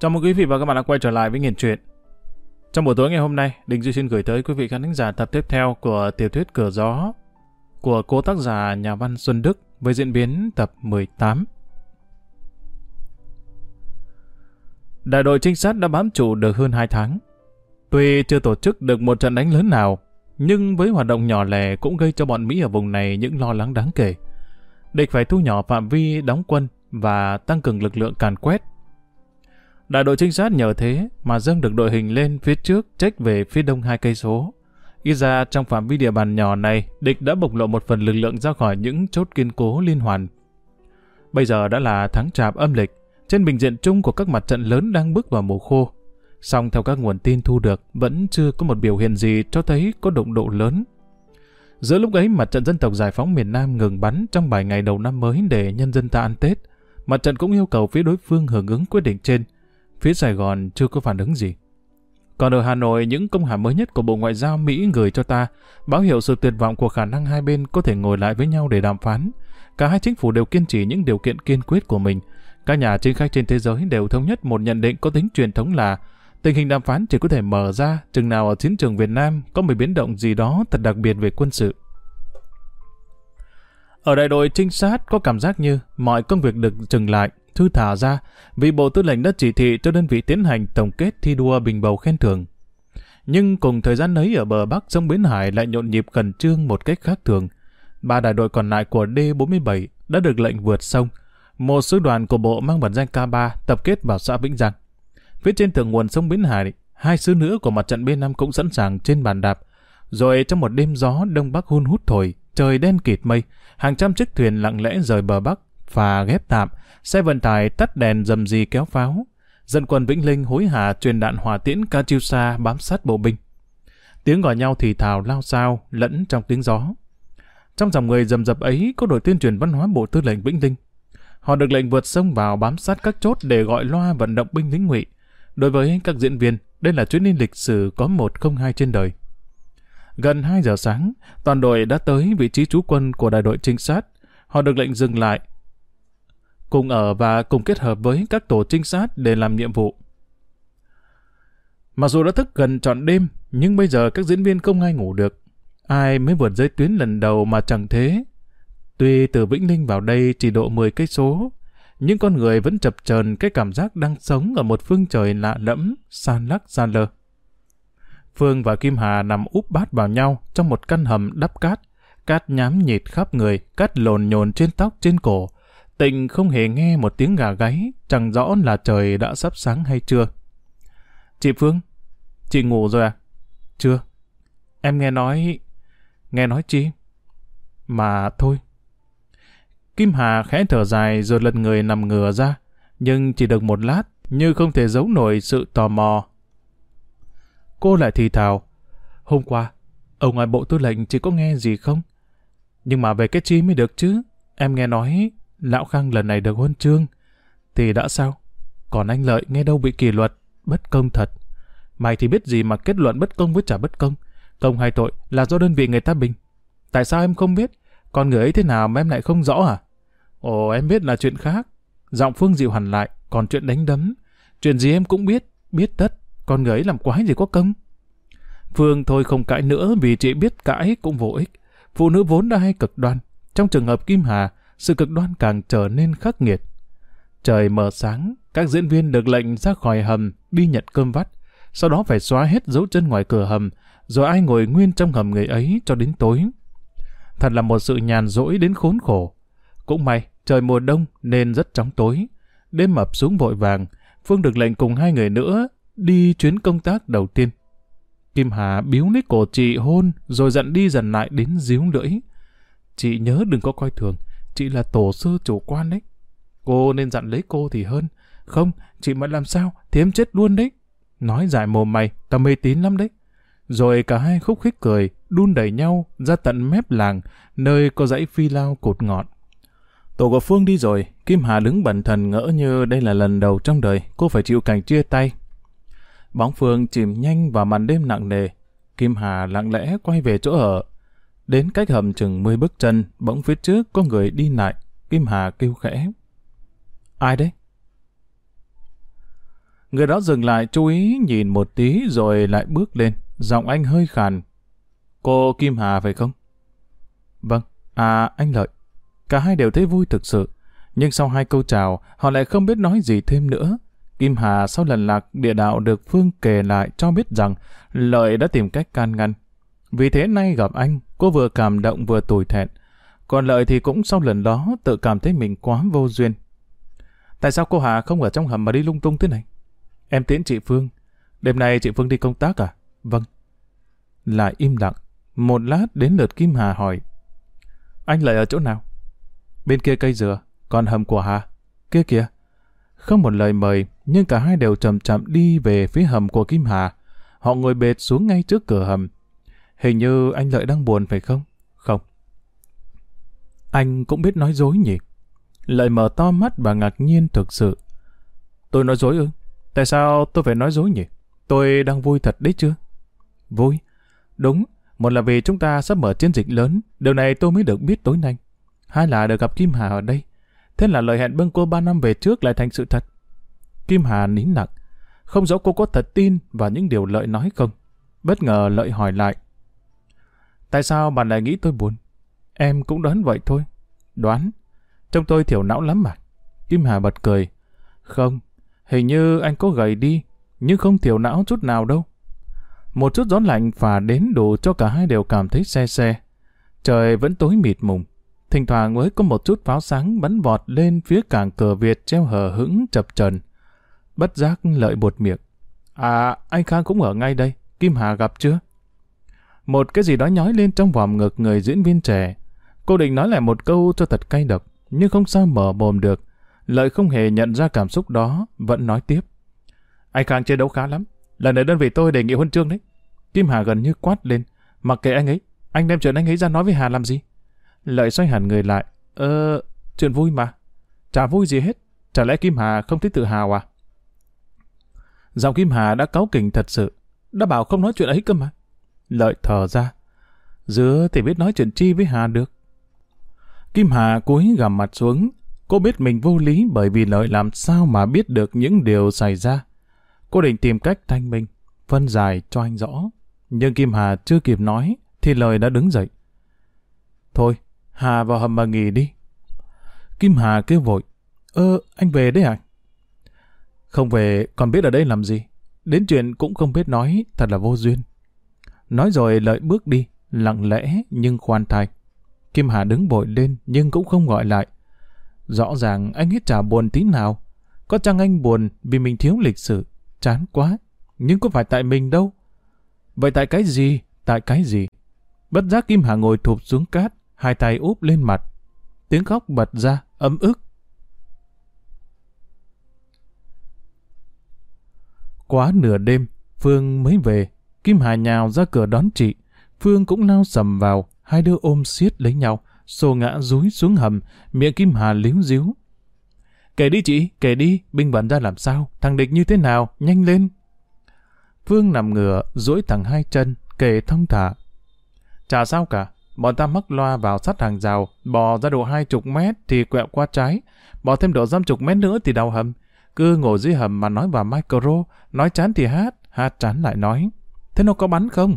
Chào mừng quý vị và các bạn đã quay trở lại với Nghiền Truyện. Trong buổi tối ngày hôm nay, Đình Duy xin gửi tới quý vị khán thính giả tập tiếp theo của tiểu thuyết Cửa Gió của cô tác giả nhà văn Xuân Đức với diễn biến tập 18. Đại đội trinh sát đã bám trụ được hơn 2 tháng. Tuy chưa tổ chức được một trận đánh lớn nào, nhưng với hoạt động nhỏ lẻ cũng gây cho bọn Mỹ ở vùng này những lo lắng đáng kể. Địch phải thu nhỏ phạm vi đóng quân và tăng cường lực lượng càn quét. Đại đội trinh sát nhờ thế mà dâng được đội hình lên phía trước trách về phía đông hai cây số. Ít ra trong phạm vi địa bàn nhỏ này, địch đã bộc lộ một phần lực lượng ra khỏi những chốt kiên cố liên hoàn. Bây giờ đã là tháng chạp âm lịch, trên bình diện chung của các mặt trận lớn đang bước vào mùa khô. Song theo các nguồn tin thu được, vẫn chưa có một biểu hiện gì cho thấy có động độ lớn. Giữa lúc ấy, mặt trận dân tộc giải phóng miền Nam ngừng bắn trong vài ngày đầu năm mới để nhân dân ta ăn Tết. Mặt trận cũng yêu cầu phía đối phương hưởng ứng quyết định trên. Phía Sài Gòn chưa có phản ứng gì. Còn ở Hà Nội, những công hàm mới nhất của Bộ Ngoại giao Mỹ gửi cho ta báo hiệu sự tuyệt vọng của khả năng hai bên có thể ngồi lại với nhau để đàm phán. Cả hai chính phủ đều kiên trì những điều kiện kiên quyết của mình. Các nhà chính khách trên thế giới đều thống nhất một nhận định có tính truyền thống là tình hình đàm phán chỉ có thể mở ra chừng nào ở chiến trường Việt Nam có một biến động gì đó thật đặc biệt về quân sự. Ở đại đội trinh sát có cảm giác như mọi công việc được dừng lại, thư thả ra vì Bộ Tư lệnh đã chỉ thị cho đơn vị tiến hành tổng kết thi đua bình bầu khen thưởng. Nhưng cùng thời gian ấy ở bờ Bắc sông Bến Hải lại nhộn nhịp khẩn trương một cách khác thường. Ba đại đội còn lại của D47 đã được lệnh vượt sông. Một sư đoàn của bộ mang bản danh K3 tập kết vào xã Vĩnh Giang. Phía trên thượng nguồn sông Bến Hải, hai sư nữa của mặt trận B5 cũng sẵn sàng trên bàn đạp. Rồi trong một đêm gió đông bắc hun hút thổi, trời đen kịt mây, hàng trăm chiếc thuyền lặng lẽ rời bờ Bắc, phà ghép tạm, xe vận tải tắt đèn dầm gì kéo pháo. Dân quân Vĩnh Linh hối hả truyền đạn hỏa tiễn Katyusha bám sát bộ binh. Tiếng gọi nhau thì thào lao sao, lẫn trong tiếng gió. Trong dòng người dầm dập ấy có đội tuyên truyền văn hóa bộ tư lệnh Vĩnh Linh. Họ được lệnh vượt sông vào bám sát các chốt để gọi loa vận động binh lính ngụy. Đối với các diễn viên, đây là chuyến đi lịch sử có một không hai trên đời. Gần 2 giờ sáng, toàn đội đã tới vị trí trú quân của đại đội trinh sát. Họ được lệnh dừng lại, cùng ở và cùng kết hợp với các tổ trinh sát để làm nhiệm vụ. Mặc dù đã thức gần trọn đêm, nhưng bây giờ các diễn viên không ai ngủ được. Ai mới vượt giới tuyến lần đầu mà chẳng thế. Tuy từ Vĩnh Linh vào đây chỉ độ 10 cây số, nhưng con người vẫn chập chờn cái cảm giác đang sống ở một phương trời lạ lẫm, san lắc san lơ. Phương và Kim Hà nằm úp bát vào nhau trong một căn hầm đắp cát, cát nhám nhịt khắp người, cát lồn nhồn trên tóc trên cổ. Tình không hề nghe một tiếng gà gáy, chẳng rõ là trời đã sắp sáng hay chưa. Chị Phương, chị ngủ rồi à? Chưa. Em nghe nói... Nghe nói chi? Mà thôi. Kim Hà khẽ thở dài rồi lật người nằm ngửa ra, nhưng chỉ được một lát, như không thể giấu nổi sự tò mò. Cô lại thì thào, hôm qua, ở ngoài bộ tư lệnh chỉ có nghe gì không? Nhưng mà về cái chi mới được chứ, em nghe nói Lão Khang lần này được huân chương, thì đã sao? Còn anh Lợi nghe đâu bị kỷ luật, bất công thật. Mày thì biết gì mà kết luận bất công với trả bất công. Công hay tội là do đơn vị người ta bình. Tại sao em không biết? Con người ấy thế nào mà em lại không rõ à? Ồ, em biết là chuyện khác. Giọng Phương dịu hẳn lại, còn chuyện đánh đấm. Chuyện gì em cũng biết, biết tất. Con người ấy làm quái gì có công. Phương thôi không cãi nữa vì chị biết cãi cũng vô ích. Phụ nữ vốn đã hay cực đoan. Trong trường hợp Kim Hà, sự cực đoan càng trở nên khắc nghiệt. Trời mờ sáng, các diễn viên được lệnh ra khỏi hầm đi nhận cơm vắt, sau đó phải xóa hết dấu chân ngoài cửa hầm, rồi ai ngồi nguyên trong hầm người ấy cho đến tối. Thật là một sự nhàn rỗi đến khốn khổ. Cũng may, trời mùa đông nên rất chóng tối. Đêm mập xuống vội vàng, Phương được lệnh cùng hai người nữa đi chuyến công tác đầu tiên. Kim Hà biếu lấy cổ chị hôn rồi dặn đi dần lại đến díu lưỡi. Chị nhớ đừng có coi thường, chị là tổ sư chủ quan đấy. Cô nên dặn lấy cô thì hơn. Không, chị mà làm sao, thì em chết luôn đấy. Nói dài mồm mày, tao mê tín lắm đấy. Rồi cả hai khúc khích cười, đun đẩy nhau ra tận mép làng, nơi có dãy phi lao cột ngọn. Tổ của Phương đi rồi, Kim Hà đứng bẩn thần ngỡ như đây là lần đầu trong đời cô phải chịu cảnh chia tay. Bóng Phương chìm nhanh vào màn đêm nặng nề. Kim Hà lặng lẽ quay về chỗ ở. Đến cách hầm chừng 10 bước chân, bỗng phía trước có người đi lại. Kim Hà kêu khẽ. Ai đấy? Người đó dừng lại chú ý nhìn một tí rồi lại bước lên. Giọng anh hơi khàn. Cô Kim Hà phải không? Vâng. À, anh Lợi. Cả hai đều thấy vui thực sự. Nhưng sau hai câu chào, họ lại không biết nói gì thêm nữa. Kim Hà sau lần lạc địa đạo được Phương kể lại cho biết rằng Lợi đã tìm cách can ngăn. Vì thế nay gặp anh, cô vừa cảm động vừa tủi thẹn. Còn Lợi thì cũng sau lần đó tự cảm thấy mình quá vô duyên. Tại sao cô Hà không ở trong hầm mà đi lung tung thế này? Em tiễn chị Phương. Đêm nay chị Phương đi công tác à? Vâng. Lại im lặng. Một lát đến lượt Kim Hà hỏi. Anh lại ở chỗ nào? Bên kia cây dừa, còn hầm của Hà. Kia kìa. Không một lời mời, nhưng cả hai đều chậm chậm đi về phía hầm của Kim Hà. Họ ngồi bệt xuống ngay trước cửa hầm. Hình như anh Lợi đang buồn phải không? Không. Anh cũng biết nói dối nhỉ? Lợi mở to mắt và ngạc nhiên thực sự. Tôi nói dối ư? Tại sao tôi phải nói dối nhỉ? Tôi đang vui thật đấy chưa? Vui? Đúng, một là vì chúng ta sắp mở chiến dịch lớn, điều này tôi mới được biết tối nay. Hai là được gặp Kim Hà ở đây. Thế là lời hẹn bưng cô ba năm về trước lại thành sự thật. Kim Hà nín lặng. Không rõ cô có thật tin vào những điều Lợi nói không. Bất ngờ Lợi hỏi lại. Tại sao bạn lại nghĩ tôi buồn? Em cũng đoán vậy thôi. Đoán? Trông tôi thiểu não lắm mà. Kim Hà bật cười. Không, hình như anh có gầy đi, nhưng không thiểu não chút nào đâu. Một chút gió lạnh phả đến đủ cho cả hai đều cảm thấy xe xe. Trời vẫn tối mịt mùng. Thỉnh thoảng mới có một chút pháo sáng bắn vọt lên phía cảng cờ Việt treo hờ hững chập trần. Bất giác lợi bột miệng. À, anh Khang cũng ở ngay đây. Kim Hà gặp chưa? Một cái gì đó nhói lên trong vòm ngực người diễn viên trẻ. Cô định nói lại một câu cho thật cay độc, nhưng không sao mở mồm được. Lợi không hề nhận ra cảm xúc đó, vẫn nói tiếp. Anh Khang chơi đấu khá lắm. Lần này đơn vị tôi đề nghị huân chương đấy. Kim Hà gần như quát lên. Mặc kệ anh ấy, anh đem chuyện anh ấy ra nói với Hà làm gì? Lợi xoay hẳn người lại. Ờ, chuyện vui mà. Chả vui gì hết. Chả lẽ Kim Hà không thấy tự hào à? Giọng Kim Hà đã cáu kỉnh thật sự. Đã bảo không nói chuyện ấy cơ mà. Lợi thở ra. Dứa thì biết nói chuyện chi với Hà được. Kim Hà cúi gằm mặt xuống. Cô biết mình vô lý bởi vì Lợi làm sao mà biết được những điều xảy ra. Cô định tìm cách thanh minh, phân giải cho anh rõ. Nhưng Kim Hà chưa kịp nói, thì Lợi đã đứng dậy. Thôi, Hà vào hầm mà nghỉ đi. Kim Hà kêu vội. Ơ, anh về đấy à? Không về, còn biết ở đây làm gì? Đến chuyện cũng không biết nói, thật là vô duyên. Nói rồi lợi bước đi, lặng lẽ nhưng khoan thai. Kim Hà đứng bội lên nhưng cũng không gọi lại. Rõ ràng anh hết chả buồn tí nào. Có chăng anh buồn vì mình thiếu lịch sử, chán quá. Nhưng có phải tại mình đâu. Vậy tại cái gì? Tại cái gì? Bất giác Kim Hà ngồi thụp xuống cát, hai tay úp lên mặt. Tiếng khóc bật ra, ấm ức. Quá nửa đêm, Phương mới về. Kim Hà nhào ra cửa đón chị. Phương cũng lao sầm vào, hai đứa ôm siết lấy nhau, xô ngã rúi xuống hầm, miệng Kim Hà líu díu. Kể đi chị, kể đi, binh bẩn ra làm sao, thằng địch như thế nào, nhanh lên. Phương nằm ngửa, duỗi thẳng hai chân, kể thông thả. Chả sao cả, bọn ta mắc loa vào sát hàng rào, bò ra độ hai chục mét thì quẹo qua trái, bò thêm độ dăm chục mét nữa thì đào hầm. Cứ ngồi dưới hầm mà nói vào micro, nói chán thì hát, hát chán lại nói. Thế nó có bắn không?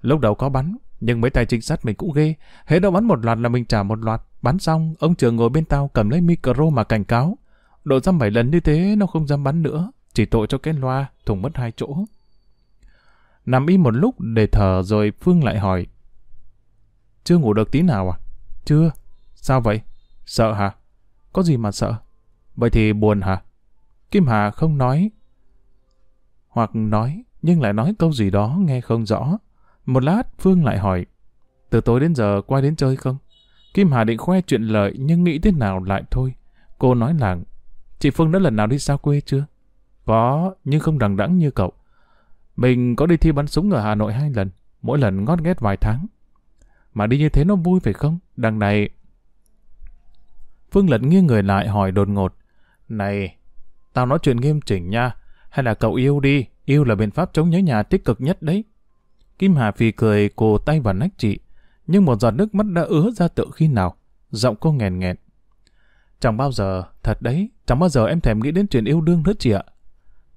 Lúc đầu có bắn, nhưng mấy tay trinh sát mình cũng ghê. Hễ đâu bắn một loạt là mình trả một loạt. Bắn xong, ông trường ngồi bên tao cầm lấy micro mà cảnh cáo. Độ dăm bảy lần như thế nó không dám bắn nữa. Chỉ tội cho cái loa, thùng mất hai chỗ. Nằm im một lúc để thở rồi Phương lại hỏi. Chưa ngủ được tí nào à? Chưa. Sao vậy? Sợ hả? Có gì mà sợ? Vậy thì buồn hả? Kim Hà không nói. Hoặc nói, nhưng lại nói câu gì đó nghe không rõ. Một lát Phương lại hỏi. Từ tối đến giờ qua đến chơi không? Kim Hà định khoe chuyện lợi nhưng nghĩ thế nào lại thôi. Cô nói làng. Chị Phương đã lần nào đi xa quê chưa? Có, nhưng không đằng đẵng như cậu. Mình có đi thi bắn súng ở Hà Nội hai lần, mỗi lần ngót nghét vài tháng. Mà đi như thế nó vui phải không? Đằng này... Phương lật nghiêng người lại hỏi đột ngột. Này, tao nói chuyện nghiêm chỉnh nha. Hay là cậu yêu đi, yêu là biện pháp chống nhớ nhà tích cực nhất đấy. Kim Hà phì cười cổ tay vào nách chị, nhưng một giọt nước mắt đã ứa ra tự khi nào. Giọng cô nghèn nghẹn. Chẳng bao giờ, thật đấy, chẳng bao giờ em thèm nghĩ đến chuyện yêu đương nữa chị ạ.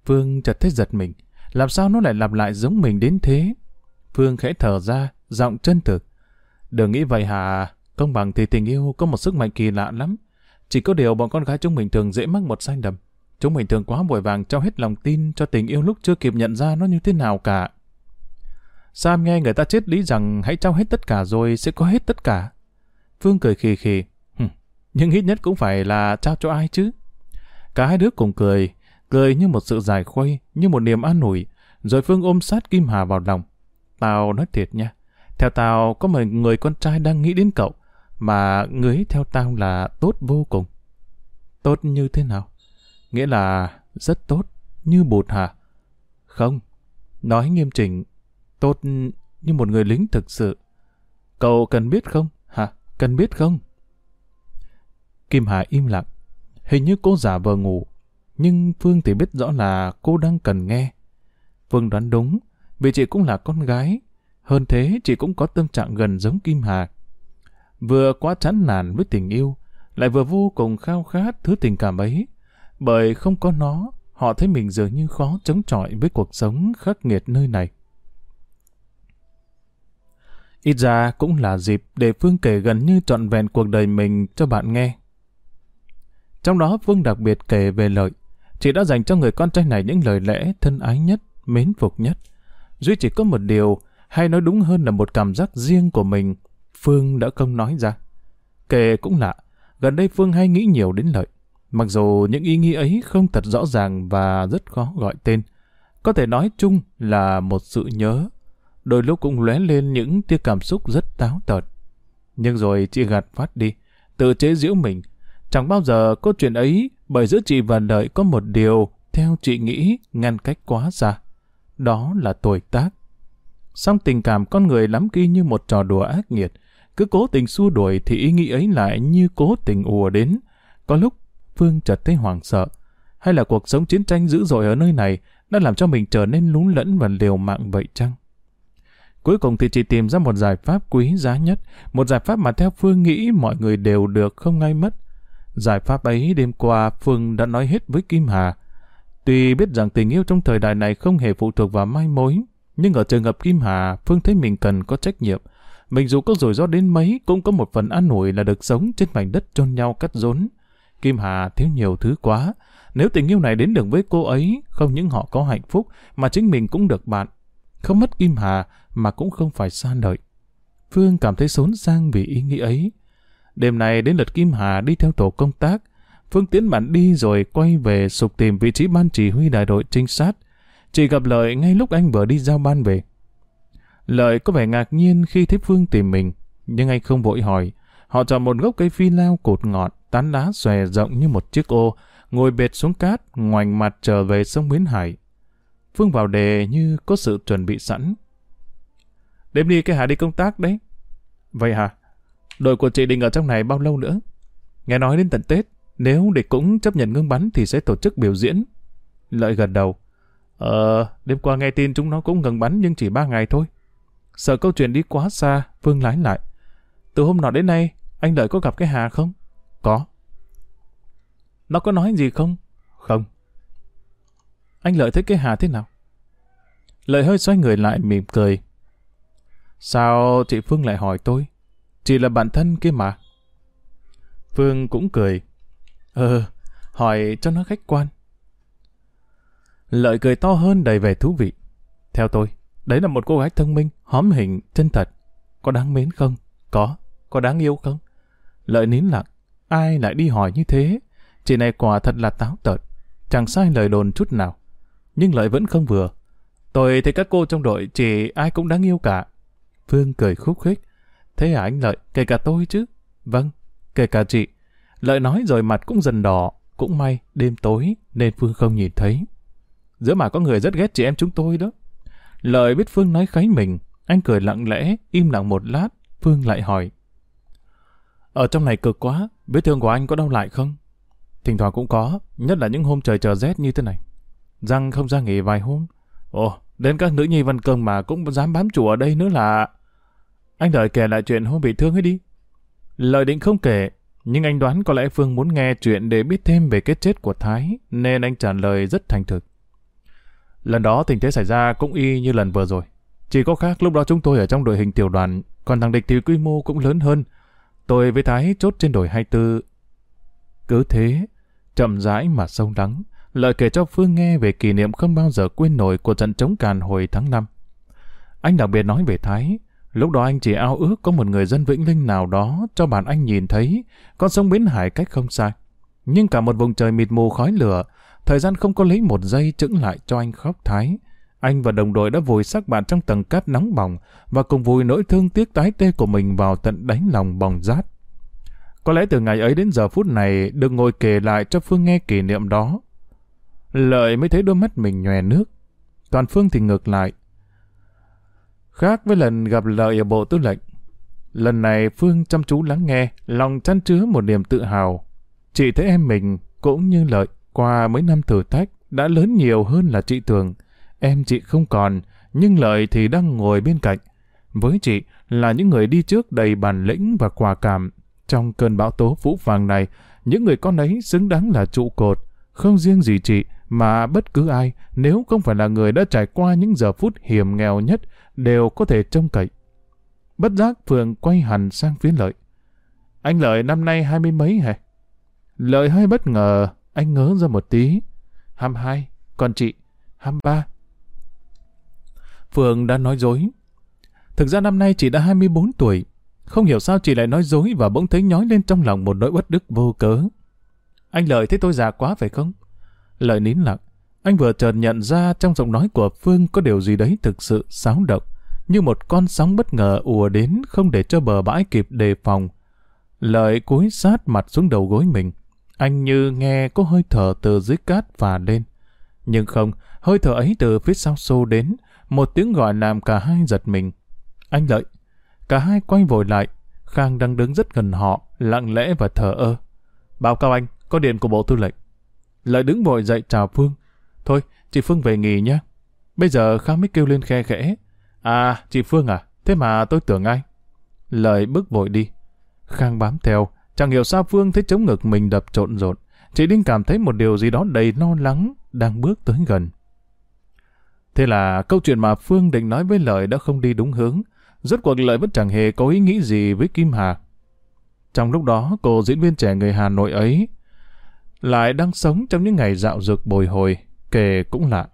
Phương chợt thấy giật mình. Làm sao nó lại lặp lại giống mình đến thế? Phương khẽ thở ra, giọng chân thực. Đừng nghĩ vậy hả? Công bằng thì tình yêu có một sức mạnh kỳ lạ lắm. Chỉ có điều bọn con gái chúng mình thường dễ mắc một sai lầm. Chúng mình thường quá vội vàng trao hết lòng tin cho tình yêu lúc chưa kịp nhận ra nó như thế nào cả. Sam nghe người ta chết lý rằng hãy trao hết tất cả rồi sẽ có hết tất cả. Phương cười khì khì. nhưng ít nhất cũng phải là trao cho ai chứ. Cả hai đứa cùng cười, cười như một sự giải khuây, như một niềm an ủi. Rồi Phương ôm sát Kim Hà vào lòng. Tao nói thiệt nha, theo tao có một người con trai đang nghĩ đến cậu, mà người theo tao là tốt vô cùng. Tốt như thế nào? Nghĩa là rất tốt, như bụt hả? Không, nói nghiêm chỉnh, tốt như một người lính thực sự. Cậu cần biết không? Hả? Cần biết không? Kim Hà im lặng. Hình như cô giả vờ ngủ. Nhưng Phương thì biết rõ là cô đang cần nghe. Phương đoán đúng, vì chị cũng là con gái. Hơn thế, chị cũng có tâm trạng gần giống Kim Hà. Vừa quá chán nản với tình yêu, lại vừa vô cùng khao khát thứ tình cảm ấy. Bởi không có nó, họ thấy mình dường như khó chống chọi với cuộc sống khắc nghiệt nơi này. Ít ra cũng là dịp để Phương kể gần như trọn vẹn cuộc đời mình cho bạn nghe. Trong đó Phương đặc biệt kể về lợi. Chị đã dành cho người con trai này những lời lẽ thân ái nhất, mến phục nhất. Duy chỉ có một điều, hay nói đúng hơn là một cảm giác riêng của mình, Phương đã không nói ra. Kể cũng lạ, gần đây Phương hay nghĩ nhiều đến lợi. Mặc dù những ý nghĩ ấy không thật rõ ràng và rất khó gọi tên. Có thể nói chung là một sự nhớ. Đôi lúc cũng lóe lên những tia cảm xúc rất táo tợn. Nhưng rồi chị gạt phát đi, tự chế giễu mình. Chẳng bao giờ có chuyện ấy bởi giữa chị và Lợi có một điều theo chị nghĩ ngăn cách quá xa. Đó là tuổi tác. Song tình cảm con người lắm khi như một trò đùa ác nghiệt. Cứ cố tình xua đuổi thì ý nghĩ ấy lại như cố tình ùa đến. Có lúc Phương chợt thấy hoảng sợ. Hay là cuộc sống chiến tranh dữ dội ở nơi này đã làm cho mình trở nên lún lẫn và liều mạng vậy chăng? Cuối cùng thì chị tìm ra một giải pháp quý giá nhất, một giải pháp mà theo Phương nghĩ mọi người đều được không ngay mất. Giải pháp ấy đêm qua Phương đã nói hết với Kim Hà. Tuy biết rằng tình yêu trong thời đại này không hề phụ thuộc vào mai mối, nhưng ở trường hợp Kim Hà, Phương thấy mình cần có trách nhiệm. Mình dù có rủi ro đến mấy, cũng có một phần an ủi là được sống trên mảnh đất chôn nhau cắt rốn. Kim Hà thiếu nhiều thứ quá. Nếu tình yêu này đến được với cô ấy, không những họ có hạnh phúc, mà chính mình cũng được bạn. Không mất Kim Hà, mà cũng không phải xa đợi. Phương cảm thấy xốn sang vì ý nghĩ ấy. Đêm này đến lượt Kim Hà đi theo tổ công tác. Phương tiến bản đi rồi quay về sục tìm vị trí ban chỉ huy đại đội trinh sát. Chỉ gặp Lợi ngay lúc anh vừa đi giao ban về. Lợi có vẻ ngạc nhiên khi thấy Phương tìm mình, nhưng anh không vội hỏi. Họ chọn một gốc cây phi lao cột ngọt, tán lá xòe rộng như một chiếc ô, ngồi bệt xuống cát, ngoảnh mặt trở về sông Nguyễn Hải. Phương vào đề như có sự chuẩn bị sẵn. Đêm đi cái Hà đi công tác đấy. Vậy hả? Đội của chị định ở trong này bao lâu nữa? Nghe nói đến tận Tết, nếu địch cũng chấp nhận ngưng bắn thì sẽ tổ chức biểu diễn. Lợi gật đầu. Ờ, đêm qua nghe tin chúng nó cũng ngừng bắn nhưng chỉ ba ngày thôi. Sợ câu chuyện đi quá xa, Phương lái lại. Từ hôm nọ đến nay, anh Lợi có gặp cái Hà không? Có. Nó có nói gì không? Không. Anh Lợi thấy cái Hà thế nào? Lợi hơi xoay người lại mỉm cười. Sao chị Phương lại hỏi tôi? Chị là bạn thân kia mà. Phương cũng cười. Ờ, hỏi cho nó khách quan. Lợi cười to hơn đầy vẻ thú vị. Theo tôi, đấy là một cô gái thông minh, hóm hình, chân thật. Có đáng mến không? Có. Có đáng yêu không? Lợi nín lặng. Ai lại đi hỏi như thế? Chị này quả thật là táo tợn. Chẳng sai lời đồn chút nào. Nhưng lợi vẫn không vừa. Tôi thấy các cô trong đội chị ai cũng đáng yêu cả. Phương cười khúc khích. Thế à anh Lợi, kể cả tôi chứ? Vâng, kể cả chị. Lợi nói rồi mặt cũng dần đỏ. Cũng may, đêm tối nên Phương không nhìn thấy. Giữa mà có người rất ghét chị em chúng tôi đó. Lợi biết Phương nói kháy mình. Anh cười lặng lẽ, im lặng một lát. Phương lại hỏi. Ở trong này cực quá, vết thương của anh có đau lại không? Thỉnh thoảng cũng có, nhất là những hôm trời chờ rét như thế này. Răng không ra nghỉ vài hôm. Ồ, đến các nữ nhi văn công mà cũng dám bám chủ ở đây nữa là... Anh đợi kể lại chuyện hôm bị thương ấy đi. Lời định không kể, nhưng anh đoán có lẽ Phương muốn nghe chuyện để biết thêm về cái chết của Thái, nên anh trả lời rất thành thực. Lần đó tình thế xảy ra cũng y như lần vừa rồi. Chỉ có khác lúc đó chúng tôi ở trong đội hình tiểu đoàn, còn thằng địch thì quy mô cũng lớn hơn. Tôi với Thái chốt trên đồi 24. Cứ thế, chậm rãi mà sâu đắng, lợi kể cho Phương nghe về kỷ niệm không bao giờ quên nổi của trận chống càn hồi tháng 5. Anh đặc biệt nói về Thái, lúc đó anh chỉ ao ước có một người dân Vĩnh Linh nào đó cho bạn anh nhìn thấy con sông Bến Hải cách không xa. Nhưng cả một vùng trời mịt mù khói lửa, thời gian không có lấy một giây chững lại cho anh khóc Thái. Anh và đồng đội đã vùi xác bạn trong tầng cát nóng bỏng và cùng vùi nỗi thương tiếc tái tê của mình vào tận đáy lòng bỏng rát. Có lẽ từ ngày ấy đến giờ phút này được ngồi kể lại cho Phương nghe kỷ niệm đó. Lợi mới thấy đôi mắt mình nhòe nước. Toàn Phương thì ngược lại. Khác với lần gặp Lợi ở bộ tư lệnh. Lần này Phương chăm chú lắng nghe, lòng chăn chứa một niềm tự hào. Chị thấy em mình cũng như Lợi qua mấy năm thử thách đã lớn nhiều hơn là chị tưởng. Em chị không còn, nhưng Lợi thì đang ngồi bên cạnh. Với chị là những người đi trước đầy bản lĩnh và quả cảm. Trong cơn bão tố vũ vàng này, những người con ấy xứng đáng là trụ cột. Không riêng gì chị, mà bất cứ ai, nếu không phải là người đã trải qua những giờ phút hiểm nghèo nhất, đều có thể trông cậy. Bất giác Phượng quay hẳn sang phía Lợi. Anh Lợi năm nay hai mươi mấy hả? Lợi hơi bất ngờ, anh ngớ ra một tí. Hăm hai, còn chị, hăm ba. Phương đã nói dối. Thực ra năm nay chị đã 24 tuổi. Không hiểu sao chị lại nói dối và bỗng thấy nhói lên trong lòng một nỗi bất đức vô cớ. Anh Lợi thấy tôi già quá phải không? Lợi nín lặng. Anh vừa chợt nhận ra trong giọng nói của Phương có điều gì đấy thực sự xáo động, như một con sóng bất ngờ ùa đến không để cho bờ bãi kịp đề phòng. Lợi cúi sát mặt xuống đầu gối mình. Anh như nghe có hơi thở từ dưới cát phà lên. Nhưng không, hơi thở ấy từ phía sau xô đến, một tiếng gọi làm cả hai giật mình. Anh Lợi, cả hai quay vội lại, Khang đang đứng rất gần họ, lặng lẽ và thở ơ. Báo cáo anh, có điện của bộ tư lệnh. Lợi đứng vội dậy chào Phương. Thôi, chị Phương về nghỉ nhé. Bây giờ Khang mới kêu lên khe khẽ. À, chị Phương à, thế mà tôi tưởng ai? Lợi bước vội đi. Khang bám theo, chẳng hiểu sao Phương thấy chống ngực mình đập trộn rộn. Chị Đinh cảm thấy một điều gì đó đầy lo lắng, đang bước tới gần. Thế là câu chuyện mà Phương định nói với Lợi đã không đi đúng hướng. Rốt cuộc Lợi vẫn chẳng hề có ý nghĩ gì với Kim Hà. Trong lúc đó, cô diễn viên trẻ người Hà Nội ấy lại đang sống trong những ngày dạo dực bồi hồi, kể cũng lạ.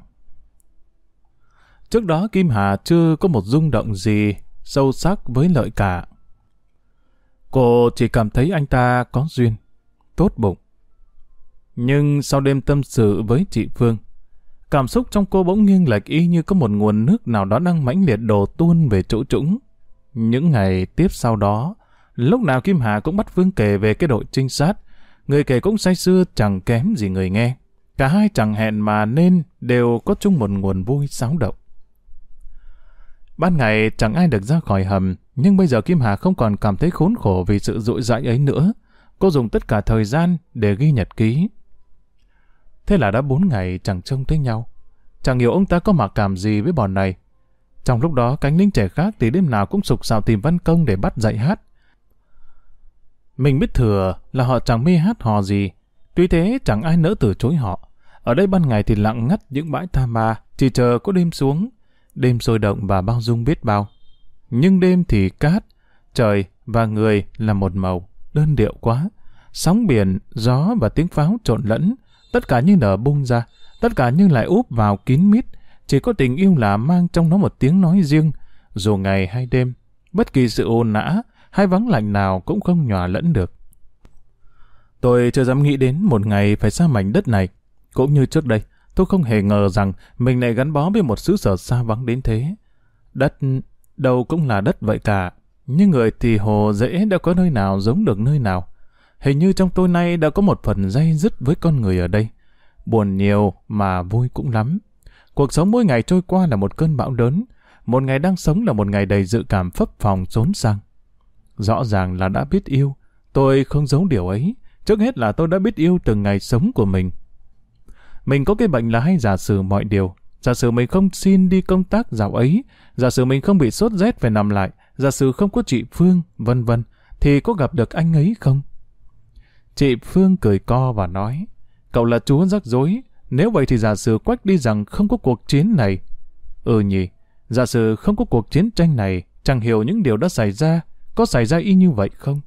Trước đó Kim Hà chưa có một rung động gì sâu sắc với lợi cả. Cô chỉ cảm thấy anh ta có duyên, tốt bụng. Nhưng sau đêm tâm sự với chị Phương, cảm xúc trong cô bỗng nghiêng lệch y như có một nguồn nước nào đó đang mãnh liệt đổ tuôn về chỗ trũng. Những ngày tiếp sau đó, lúc nào Kim Hà cũng bắt vương kể về cái đội trinh sát, người kể cũng say sưa chẳng kém gì người nghe. Cả hai chẳng hẹn mà nên đều có chung một nguồn vui sáo động. Ban ngày chẳng ai được ra khỏi hầm, nhưng bây giờ Kim Hà không còn cảm thấy khốn khổ vì sự dội dãi ấy nữa. Cô dùng tất cả thời gian để ghi nhật ký. Thế là đã bốn ngày chẳng trông thấy nhau. Chẳng hiểu ông ta có mặc cảm gì với bọn này. Trong lúc đó, cánh lính trẻ khác thì đêm nào cũng sục sạo tìm văn công để bắt dạy hát. Mình biết thừa là họ chẳng mê hát hò gì, tuy thế chẳng ai nỡ từ chối họ. Ở đây ban ngày thì lặng ngắt những bãi tha ma, chỉ chờ có đêm xuống. Đêm sôi động và bao dung biết bao. Nhưng đêm thì cát, trời và người là một màu, đơn điệu quá. Sóng biển, gió và tiếng pháo trộn lẫn, tất cả như nở bung ra, tất cả như lại úp vào kín mít. Chỉ có tình yêu là mang trong nó một tiếng nói riêng, dù ngày hay đêm. Bất kỳ sự ồn nã, hay vắng lạnh nào cũng không nhòa lẫn được. Tôi chưa dám nghĩ đến một ngày phải xa mảnh đất này. Cũng như trước đây, tôi không hề ngờ rằng mình lại gắn bó với một xứ sở xa vắng đến thế. Đất đâu cũng là đất vậy cả. Nhưng người thì hồ dễ đã có nơi nào giống được nơi nào. Hình như trong tôi nay đã có một phần dây dứt với con người ở đây. Buồn nhiều mà vui cũng lắm. Cuộc sống mỗi ngày trôi qua là một cơn bão lớn. Một ngày đang sống là một ngày đầy dự cảm phấp phòng trốn sang. Rõ ràng là đã biết yêu. Tôi không giấu điều ấy. Trước hết là tôi đã biết yêu từng ngày sống của mình. Mình có cái bệnh là hay giả sử mọi điều. Giả sử mình không xin đi công tác dạo ấy, giả sử mình không bị sốt rét phải nằm lại, giả sử không có chị Phương, vân vân, thì có gặp được anh ấy không? Chị Phương cười co và nói, cậu là chú rắc rối, Nếu vậy thì giả sử Quách đi rằng không có cuộc chiến này. Ừ nhỉ, giả sử không có cuộc chiến tranh này, chẳng hiểu những điều đã xảy ra, có xảy ra y như vậy không?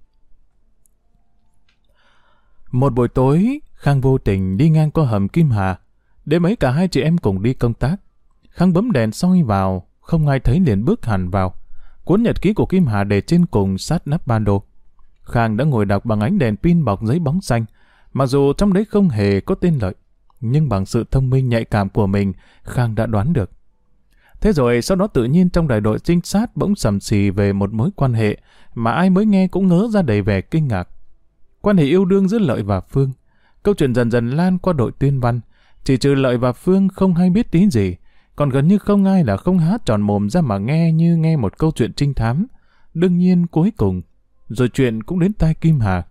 Một buổi tối, Khang vô tình đi ngang qua hầm Kim Hà. Đêm ấy cả hai chị em cùng đi công tác. Khang bấm đèn soi vào, không ai thấy liền bước hẳn vào. Cuốn nhật ký của Kim Hà để trên cùng sát nắp ban đồ. Khang đã ngồi đọc bằng ánh đèn pin bọc giấy bóng xanh, mặc dù trong đấy không hề có tên lợi. Nhưng bằng sự thông minh nhạy cảm của mình, Khang đã đoán được. Thế rồi sau đó tự nhiên trong đại đội trinh sát bỗng sầm xì về một mối quan hệ mà ai mới nghe cũng ngớ ra đầy vẻ kinh ngạc. Quan hệ yêu đương giữa Lợi và Phương. Câu chuyện dần dần lan qua đội tuyên văn. Chỉ trừ Lợi và Phương không hay biết tí gì. Còn gần như không ai là không hát tròn mồm ra mà nghe như nghe một câu chuyện trinh thám. Đương nhiên cuối cùng, rồi chuyện cũng đến tai Kim Hà.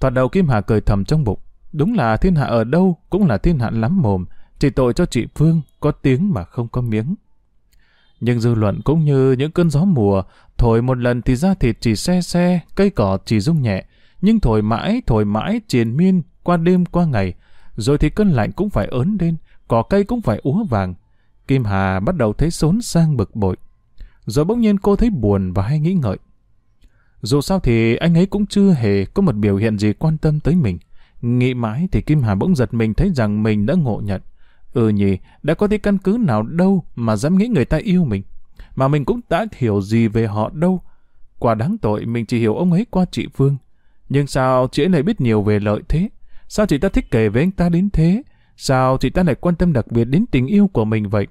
Thoạt đầu Kim Hà cười thầm trong bụng. Đúng là thiên hạ ở đâu cũng là thiên hạ lắm mồm. Chỉ tội cho chị Phương có tiếng mà không có miếng. Nhưng dư luận cũng như những cơn gió mùa, thổi một lần thì da thịt chỉ xe xe, cây cỏ chỉ rung nhẹ, nhưng thổi mãi, thổi mãi, triền miên, qua đêm qua ngày, rồi thì cơn lạnh cũng phải ớn lên, cỏ cây cũng phải úa vàng. Kim Hà bắt đầu thấy xốn sang bực bội. Rồi bỗng nhiên cô thấy buồn và hay nghĩ ngợi. Dù sao thì anh ấy cũng chưa hề có một biểu hiện gì quan tâm tới mình. Nghĩ mãi thì Kim Hà bỗng giật mình thấy rằng mình đã ngộ nhận. Ừ nhỉ, đã có tí căn cứ nào đâu mà dám nghĩ người ta yêu mình. Mà mình cũng đã hiểu gì về họ đâu. Quả đáng tội mình chỉ hiểu ông ấy qua chị Phương. Nhưng sao chị ấy lại biết nhiều về lợi thế? Sao chị ta thích kể với anh ta đến thế? Sao chị ta lại quan tâm đặc biệt đến tình yêu của mình vậy?